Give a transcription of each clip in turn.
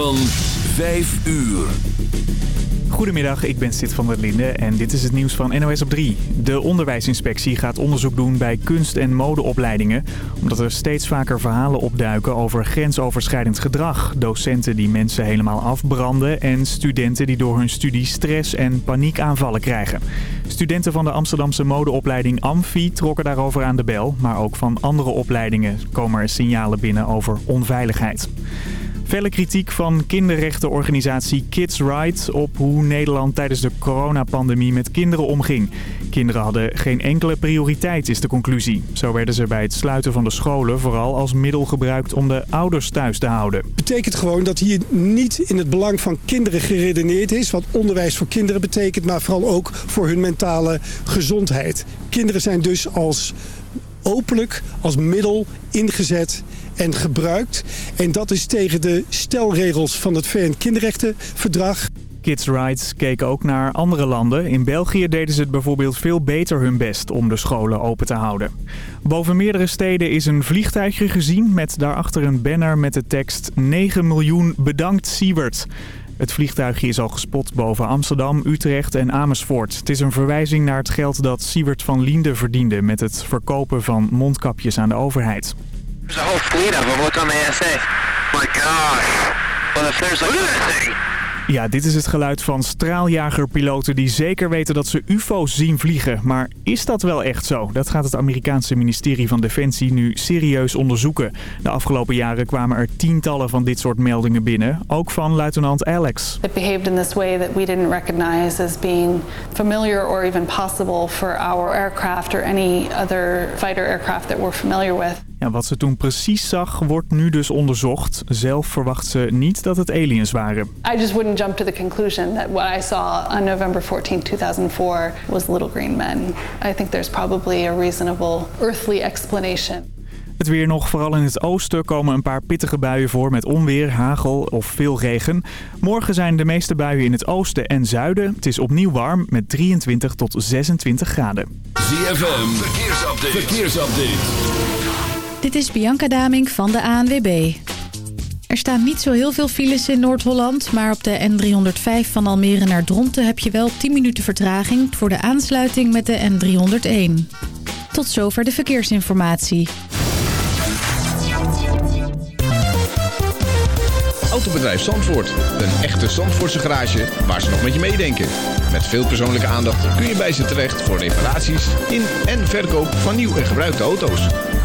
Van 5 uur. Goedemiddag, ik ben Sid van der Linde en dit is het nieuws van NOS op 3. De onderwijsinspectie gaat onderzoek doen bij kunst- en modeopleidingen... omdat er steeds vaker verhalen opduiken over grensoverschrijdend gedrag. Docenten die mensen helemaal afbranden... en studenten die door hun studie stress en paniekaanvallen krijgen. Studenten van de Amsterdamse modeopleiding Amfi trokken daarover aan de bel... maar ook van andere opleidingen komen er signalen binnen over onveiligheid. Felle kritiek van kinderrechtenorganisatie Kids Right op hoe Nederland tijdens de coronapandemie met kinderen omging. Kinderen hadden geen enkele prioriteit, is de conclusie. Zo werden ze bij het sluiten van de scholen vooral als middel gebruikt om de ouders thuis te houden. betekent gewoon dat hier niet in het belang van kinderen geredeneerd is. Wat onderwijs voor kinderen betekent, maar vooral ook voor hun mentale gezondheid. Kinderen zijn dus als openlijk als middel ingezet en gebruikt. En dat is tegen de stelregels van het VN-kinderrechtenverdrag. Kids Rights keken ook naar andere landen. In België deden ze het bijvoorbeeld veel beter hun best om de scholen open te houden. Boven meerdere steden is een vliegtuigje gezien met daarachter een banner met de tekst 9 miljoen bedankt Siebert. Het vliegtuigje is al gespot boven Amsterdam, Utrecht en Amersfoort. Het is een verwijzing naar het geld dat Siebert van Liende verdiende met het verkopen van mondkapjes aan de overheid. There's a whole fleet of them. Look on the ASA. My gosh. Well, if there's thing. Ja, dit is het geluid van straaljagerpiloten die zeker weten dat ze ufo's zien vliegen. Maar is dat wel echt zo? Dat gaat het Amerikaanse ministerie van Defensie nu serieus onderzoeken. De afgelopen jaren kwamen er tientallen van dit soort meldingen binnen. Ook van luitenant Alex. It behaved in this way that we didn't recognize as being familiar or even possible for our aircraft or any other fighter aircraft that we're familiar with. Ja, wat ze toen precies zag, wordt nu dus onderzocht. Zelf verwacht ze niet dat het aliens waren. I just wouldn't jump to the conclusion that what I saw on November 14, 2004 was little green men. I think there's probably a reasonable earthly explanation. Het weer nog, vooral in het oosten komen een paar pittige buien voor met onweer, hagel of veel regen. Morgen zijn de meeste buien in het oosten en zuiden. Het is opnieuw warm met 23 tot 26 graden. ZFM, verkeersupdate. verkeersupdate. Dit is Bianca Daming van de ANWB. Er staan niet zo heel veel files in Noord-Holland... maar op de N305 van Almere naar Dronten heb je wel 10 minuten vertraging... voor de aansluiting met de N301. Tot zover de verkeersinformatie. Autobedrijf Zandvoort. Een echte Zandvoortse garage waar ze nog met je meedenken. Met veel persoonlijke aandacht kun je bij ze terecht voor reparaties in en verkoop van nieuw en gebruikte auto's.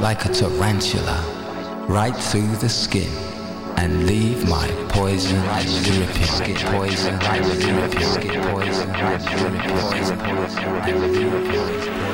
like a tarantula right through the skin and leave my poison dripping, poison dripping, poison dripping, poison.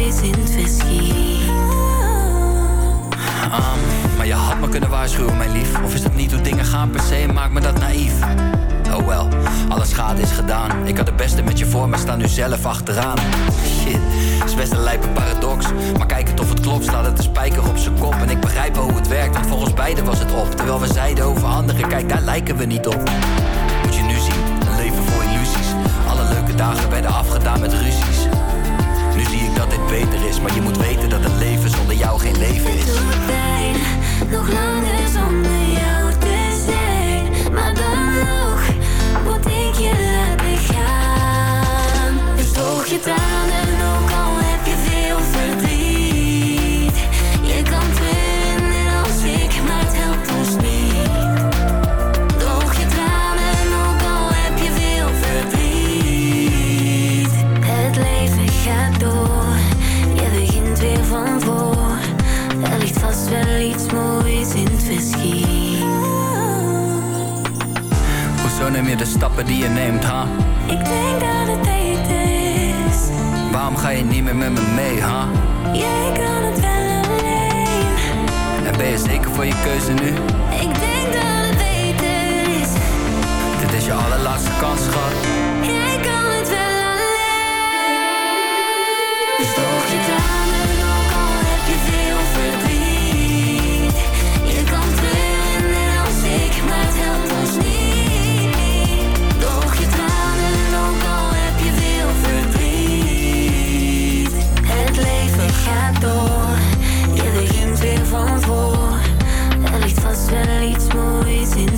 Moois in het maar je had me kunnen waarschuwen, mijn lief. Of is dat niet hoe dingen gaan per se, maakt me dat naïef. Oh wel, alle schade is gedaan. Ik had het beste met je voor, maar sta nu zelf achteraan. Shit, is best een lijpe paradox. Maar kijk het of het klopt, slaat het de spijker op zijn kop. En ik begrijp hoe het werkt, want voor ons beiden was het op. Terwijl we zeiden over anderen, kijk daar lijken we niet op. Moet je nu zien, een leven vol illusies. Alle leuke dagen werden afgedaan met ruzies. Nu zie ik dat dit beter is, maar je moet weten dat een leven zonder jou geen leven is. doet pijn, nog langer zonder jou te zijn. Maar dan nog moet ik je laten gaan. Dus droog je tranen, je de stappen die je neemt, ha? Ik denk dat het beter is. Waarom ga je niet meer met me mee, ha? Jij kan het wel alleen. En ben je zeker voor je keuze nu? Ik denk dat het beter is. Dit is je allerlaatste kans, schat. Van voor. Er ligt vast wel iets moois in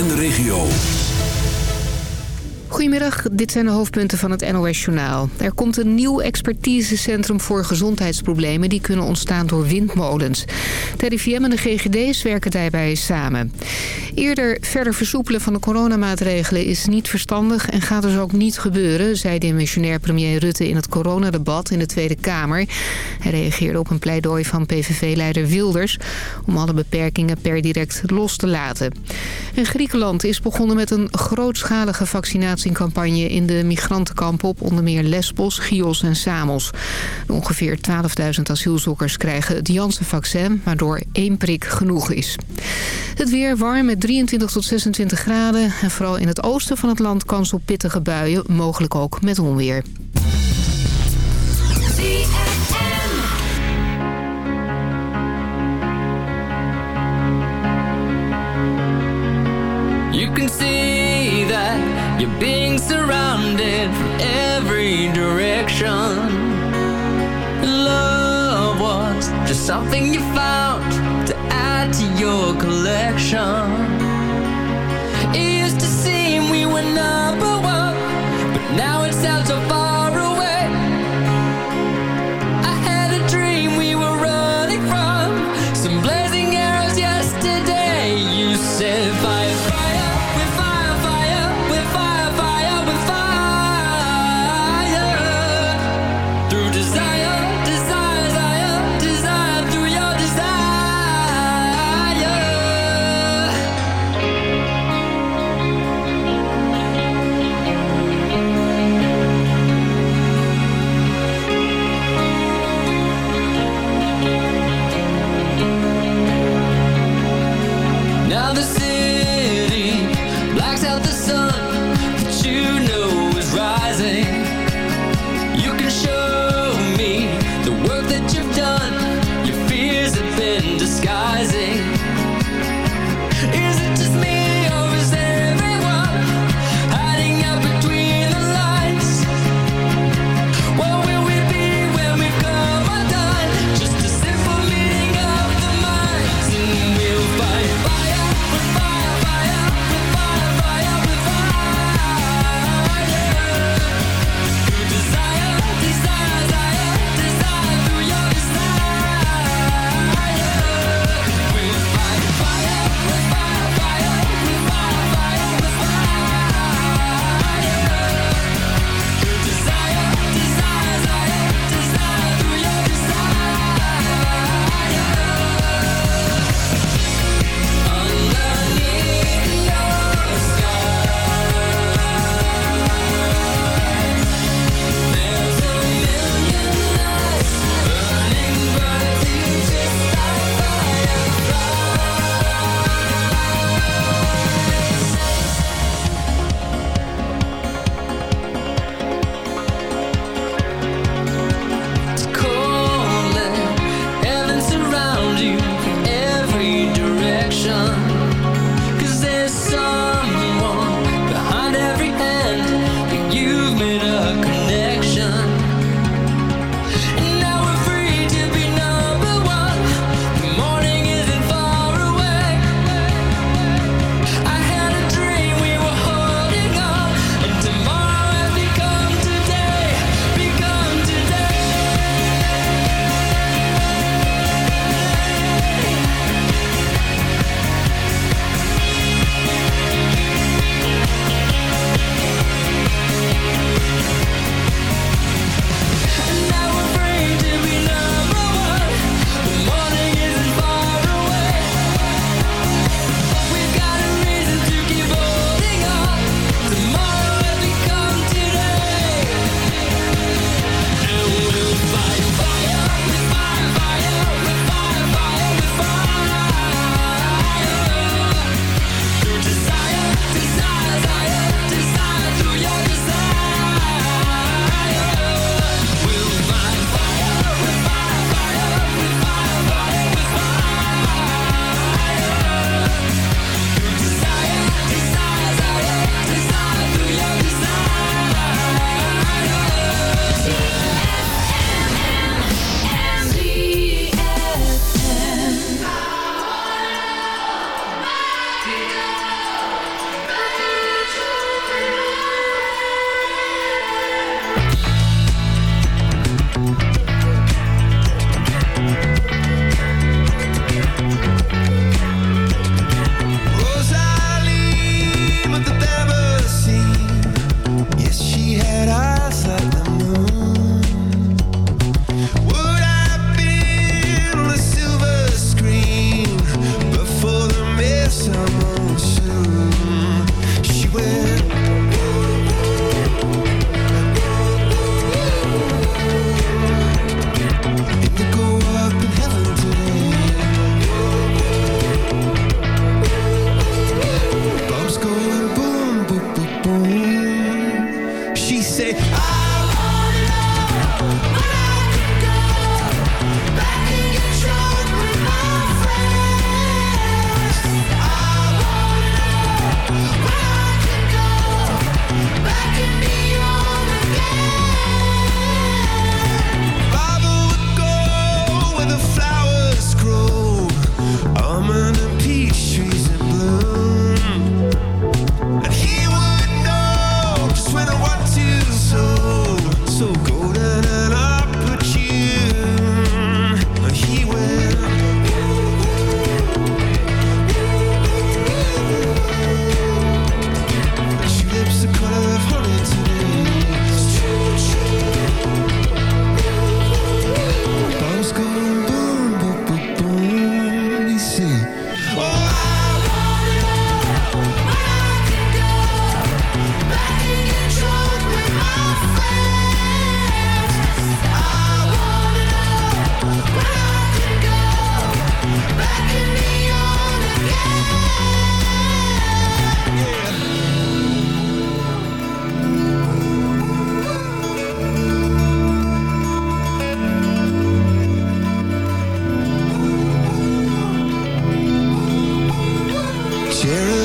en de regio. Goedemiddag, dit zijn de hoofdpunten van het NOS-journaal. Er komt een nieuw expertisecentrum voor gezondheidsproblemen... die kunnen ontstaan door windmolens. Het RIVM en de GGD's werken daarbij samen. Eerder verder versoepelen van de coronamaatregelen is niet verstandig... en gaat dus ook niet gebeuren, zei demissionair premier Rutte... in het coronadebat in de Tweede Kamer. Hij reageerde op een pleidooi van PVV-leider Wilders... om alle beperkingen per direct los te laten. En Griekenland is begonnen met een grootschalige vaccinatiecampagne... in de migrantenkampen op onder meer Lesbos, Chios en Samos. Ongeveer 12.000 asielzoekers krijgen het Janssen-vaccin... waardoor één prik genoeg is. Het weer warm met 23 tot 26 graden... en vooral in het oosten van het land kans op pittige buien... mogelijk ook met onweer. You can see that you're being surrounded from every direction. Love was just something you found to add to your collection. direction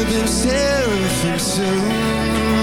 them seraphim sing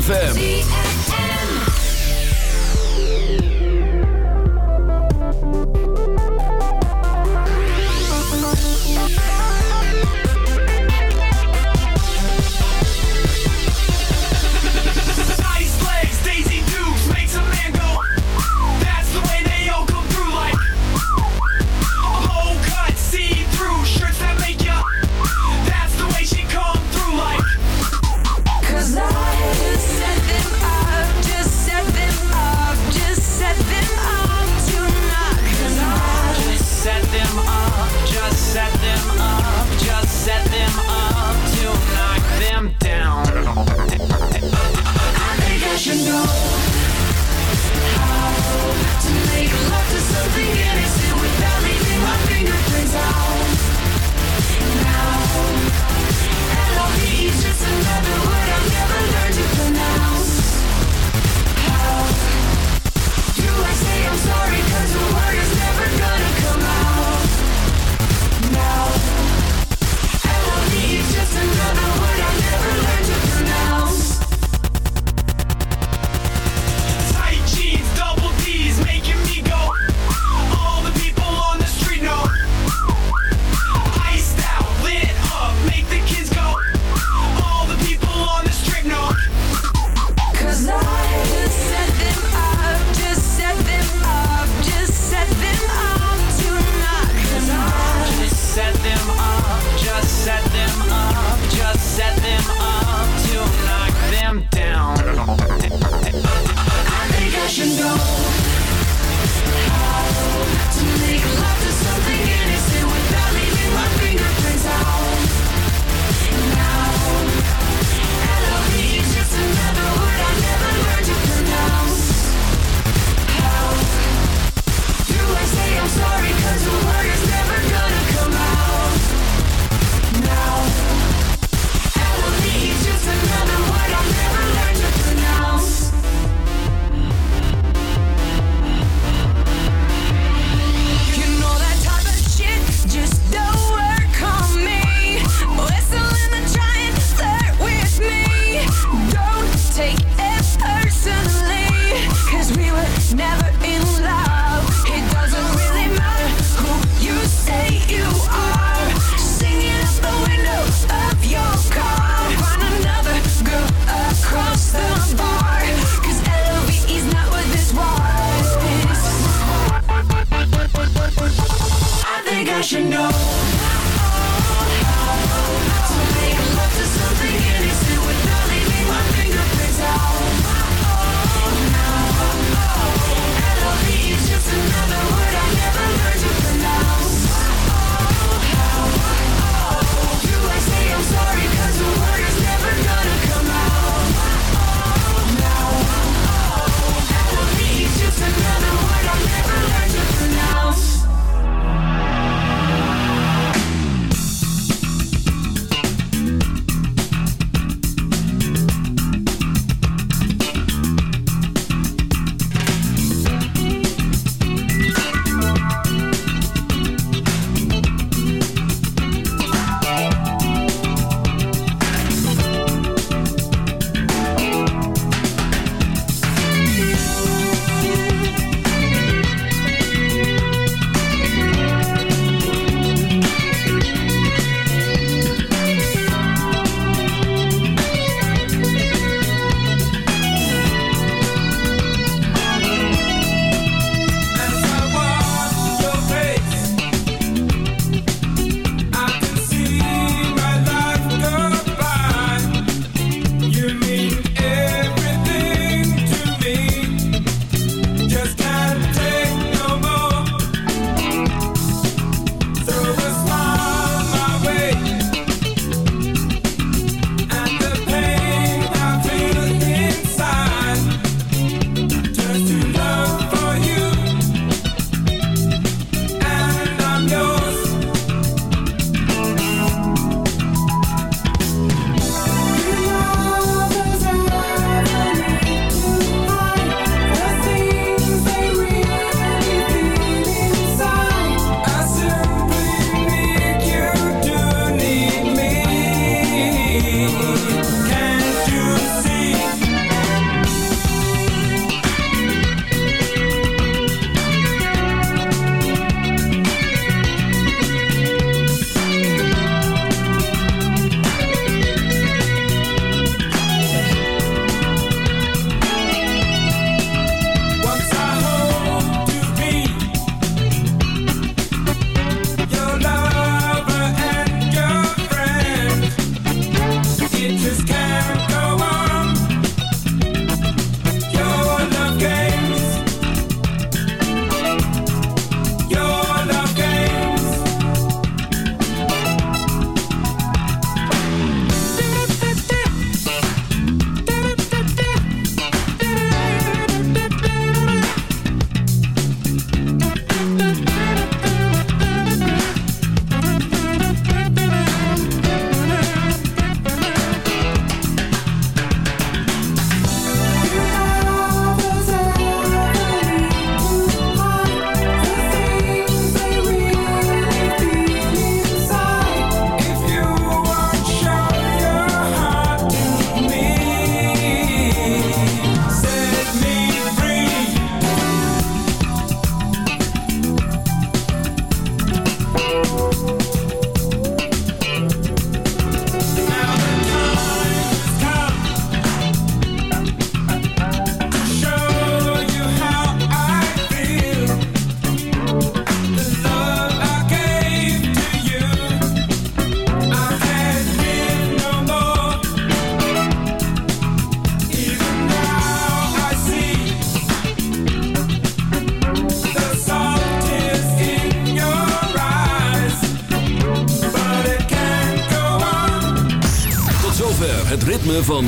ZFM.